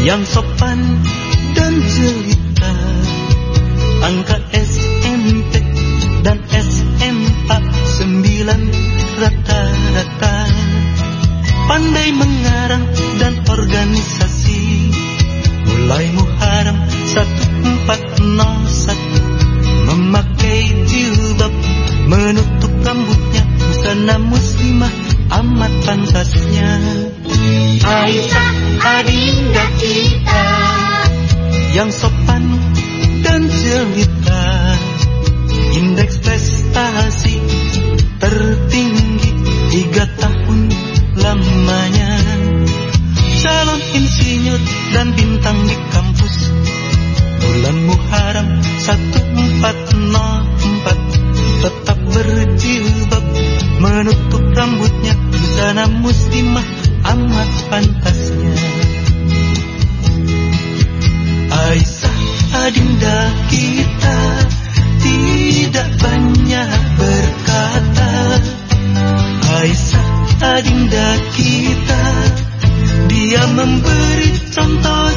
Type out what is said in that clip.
Yang sopan dan jelita. Angka SMP dan SMA Sembilan rata-rata. Pandai mengarang dan organisasi. Mulai Muharram 1401 Memakai jilbab Menutup rambutnya Busana muslimah amat pantasnya Aisyah adinda kita. Yang sopan dan jelita. Indeks prestasi tertinggi Tiga tahun lamanya. Calon insinyur dan bintang di amat pantasnya. Aisyah adinda kita Tidak banyak berkata. Aisyah adinda kita Dia memberi contoh